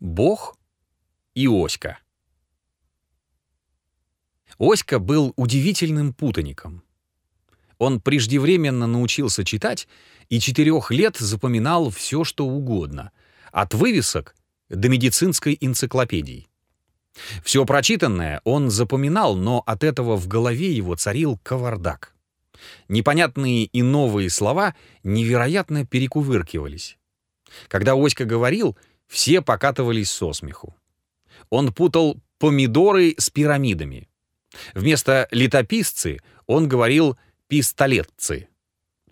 Бог и Оська. Оська был удивительным путаником. Он преждевременно научился читать и четырех лет запоминал все, что угодно, от вывесок до медицинской энциклопедии. Все прочитанное он запоминал, но от этого в голове его царил кавардак. Непонятные и новые слова невероятно перекувыркивались. Когда Оська говорил, все покатывались со смеху. Он путал помидоры с пирамидами. Вместо «летописцы» он говорил «пистолетцы».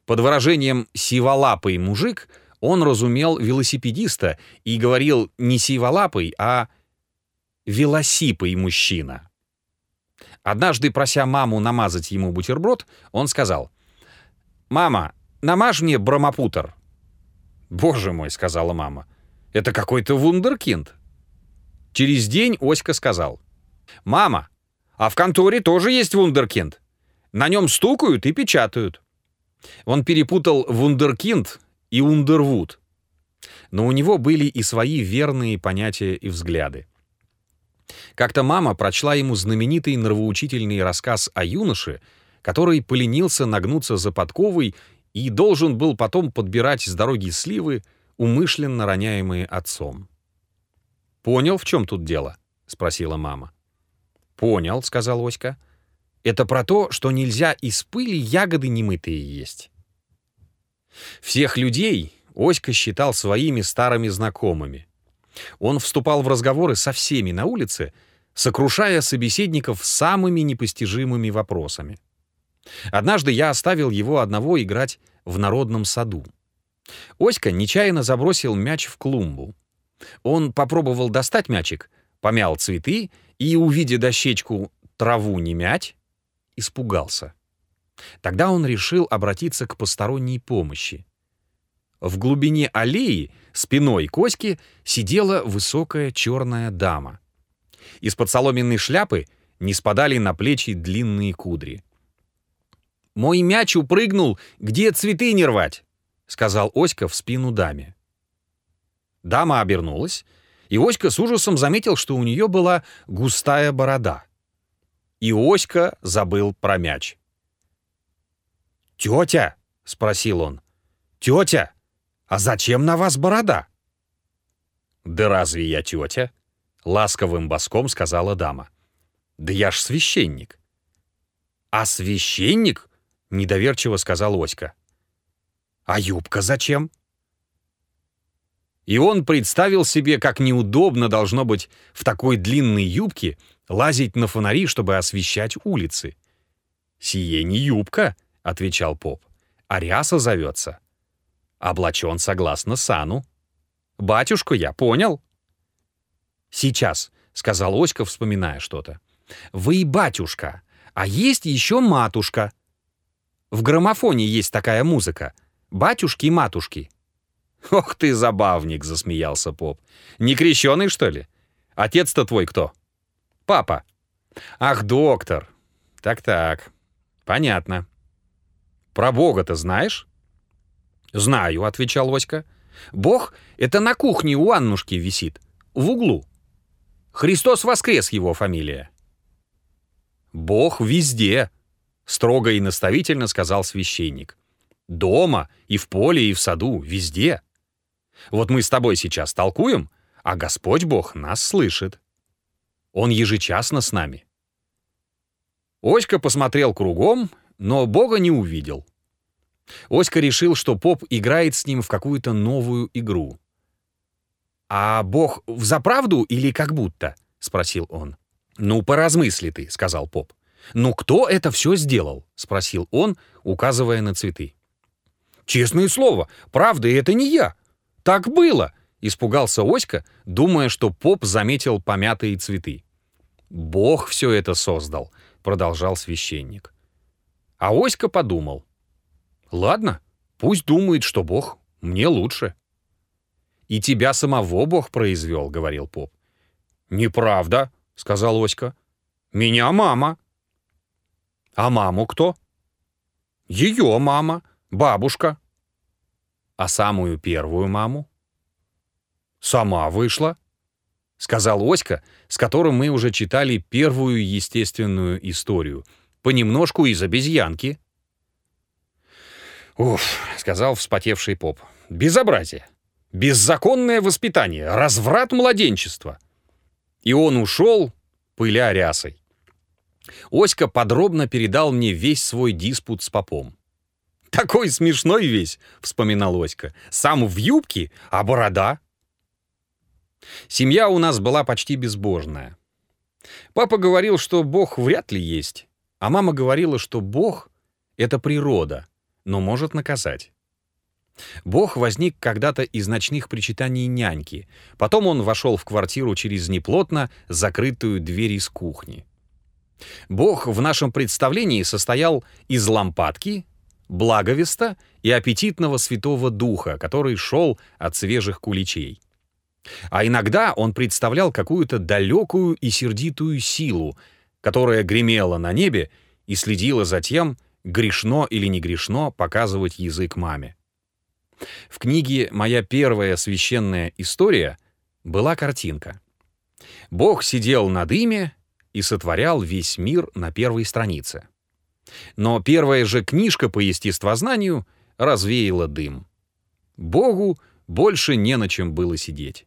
Под выражением «сиволапый мужик» он разумел велосипедиста и говорил не сиволапый, а велосипый мужчина. Однажды, прося маму намазать ему бутерброд, он сказал, «Мама, намажь мне бромопутер». «Боже мой», — сказала мама, — «это какой-то вундеркинд». Через день Оська сказал, «Мама, а в конторе тоже есть вундеркинд. На нем стукают и печатают». Он перепутал вундеркинд и ундервуд. Но у него были и свои верные понятия и взгляды. Как-то мама прочла ему знаменитый нравоучительный рассказ о юноше, который поленился нагнуться за подковой и должен был потом подбирать с дороги сливы, умышленно роняемые отцом. «Понял, в чем тут дело?» — спросила мама. «Понял», — сказал Оська. «Это про то, что нельзя из пыли ягоды немытые есть». Всех людей Оська считал своими старыми знакомыми. Он вступал в разговоры со всеми на улице, сокрушая собеседников самыми непостижимыми вопросами. Однажды я оставил его одного играть в народном саду. Оська нечаянно забросил мяч в клумбу. Он попробовал достать мячик, помял цветы и, увидя дощечку «траву не мять», испугался. Тогда он решил обратиться к посторонней помощи. В глубине аллеи, спиной к Оське, сидела высокая черная дама. Из-под соломенной шляпы не спадали на плечи длинные кудри. «Мой мяч упрыгнул, где цветы не рвать?» — сказал Оська в спину даме. Дама обернулась, и Оська с ужасом заметил, что у нее была густая борода. И Оська забыл про мяч. «Тетя!» — спросил он. «Тетя, а зачем на вас борода?» «Да разве я тетя?» — ласковым боском сказала дама. «Да я ж священник». «А священник?» — недоверчиво сказал Оська. «А юбка зачем?» И он представил себе, как неудобно должно быть в такой длинной юбке лазить на фонари, чтобы освещать улицы. «Сие не юбка», — отвечал поп, — «а ряса зовется. Облачен согласно сану. Батюшку я понял». «Сейчас», — сказал Оська, вспоминая что-то. «Вы батюшка, а есть еще матушка. В граммофоне есть такая музыка. Батюшки и матушки». «Ох ты, забавник!» — засмеялся поп. «Не крещеный, что ли? Отец-то твой кто?» «Папа». «Ах, доктор!» «Так-так, понятно. Про Бога-то знаешь?» «Знаю», — отвечал Оська. «Бог — это на кухне у Аннушки висит, в углу. Христос воскрес его фамилия». «Бог везде», — строго и наставительно сказал священник. «Дома, и в поле, и в саду, везде. Вот мы с тобой сейчас толкуем, а Господь Бог нас слышит. Он ежечасно с нами». Оська посмотрел кругом, но Бога не увидел. Оська решил, что поп играет с ним в какую-то новую игру. «А Бог в заправду или как будто?» — спросил он. «Ну, поразмысли ты», — сказал поп. «Ну, кто это все сделал?» — спросил он, указывая на цветы. «Честное слово, правда, это не я. Так было!» — испугался Оська, думая, что поп заметил помятые цветы. «Бог все это создал», — продолжал священник. А Оська подумал. Ладно, пусть думает, что Бог мне лучше. И тебя самого Бог произвел, говорил поп. Неправда, сказал Оська. Меня мама. А маму кто? Ее мама, бабушка. А самую первую маму? Сама вышла. — сказал Оська, с которым мы уже читали первую естественную историю. Понемножку из обезьянки. «Уф», — сказал вспотевший поп, — «безобразие, беззаконное воспитание, разврат младенчества». И он ушел, пыля рясой. Оська подробно передал мне весь свой диспут с попом. «Такой смешной весь», — вспоминал Оська. «Сам в юбке, а борода». Семья у нас была почти безбожная. Папа говорил, что Бог вряд ли есть, а мама говорила, что Бог — это природа, но может наказать. Бог возник когда-то из ночных причитаний няньки. Потом он вошел в квартиру через неплотно закрытую дверь из кухни. Бог в нашем представлении состоял из лампадки, благовеста и аппетитного святого духа, который шел от свежих куличей. А иногда он представлял какую-то далекую и сердитую силу, которая гремела на небе и следила за тем, грешно или не грешно показывать язык маме. В книге «Моя первая священная история» была картинка. Бог сидел над ими и сотворял весь мир на первой странице. Но первая же книжка по естествознанию развеяла дым. Богу больше не на чем было сидеть.